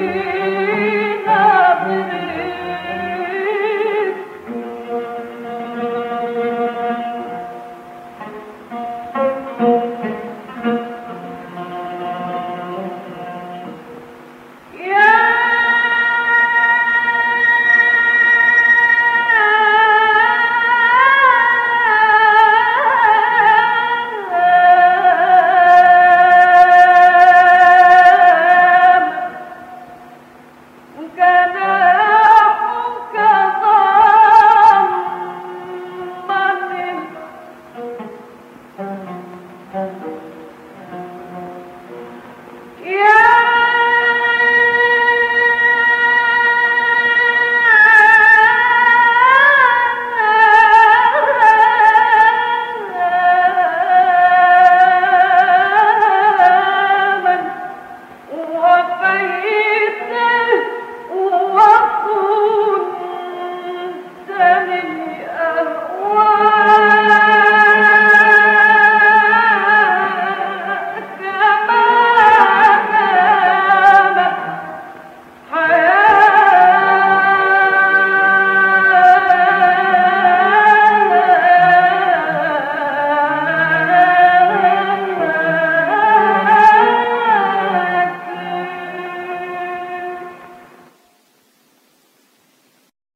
Música